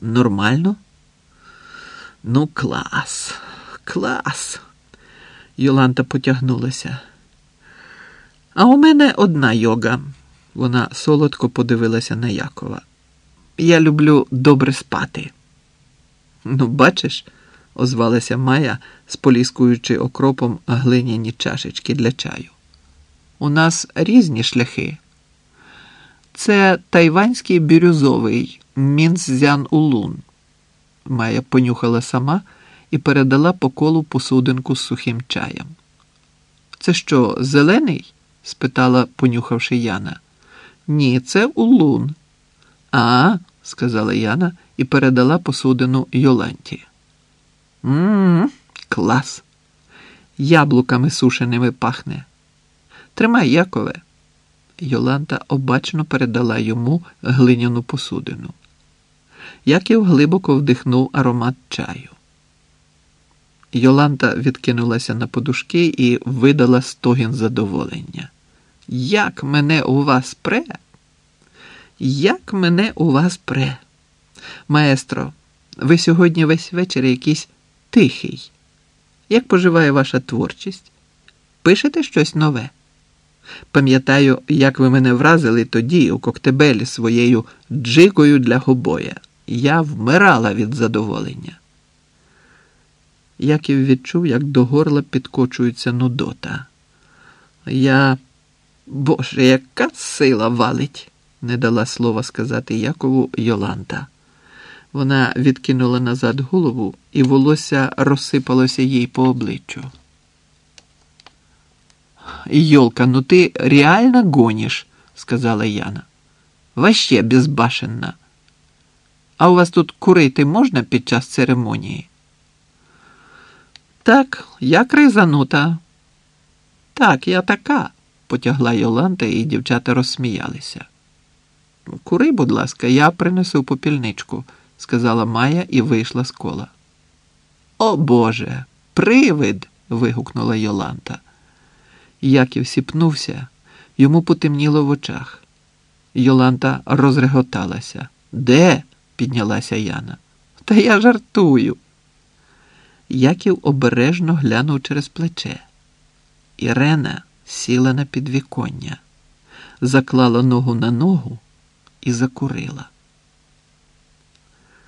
нормально? Ну, клас, клас. Йоланта потягнулася. А у мене одна йога. Вона солодко подивилася на Якова. Я люблю добре спати. Ну, бачиш, озвалася Майя, споліскуючи окропом глиняні чашечки для чаю. У нас різні шляхи. Це тайванський бірюзовий мінцзян улун. Майя понюхала сама і передала по колу посудинку з сухим чаєм. Це що, зелений? спитала, понюхавши Яна. Ні, це улун. А, сказала Яна і передала посудину Йоланті. Мм, клас. Яблуками сушеними пахне. Тримай, Якове. Йоланта обачно передала йому глиняну посудину. Яків глибоко вдихнув аромат чаю. Йоланта відкинулася на подушки і видала стогін задоволення. Як мене у вас пре? Як мене у вас пре? Маестро, ви сьогодні весь вечір якийсь тихий. Як поживає ваша творчість? Пишете щось нове? Пам'ятаю, як ви мене вразили тоді у коктебелі своєю джикою для гобоя. Я вмирала від задоволення. Яків відчув, як до горла підкочується нудота. Я, Боже, яка сила валить, не дала слова сказати Якову Йоланта. Вона відкинула назад голову, і волосся розсипалося їй по обличчю. Йолка, ну ти реально гониш, сказала Яна. Ваще безбашенна. А у вас тут курити можна під час церемонії? Так, я кризанута. Так, я така, потягла Йоланта, і дівчата розсміялися. Кури, будь ласка, я принесу попільничку, сказала Майя і вийшла з кола. О Боже, привид. вигукнула Йоланта. Яків сіпнувся, йому потемніло в очах. Йоланта розреготалася. Де? піднялася Яна. Та я жартую. Яків обережно глянув через плече. Ірена сіла на підвіконня, заклала ногу на ногу і закурила.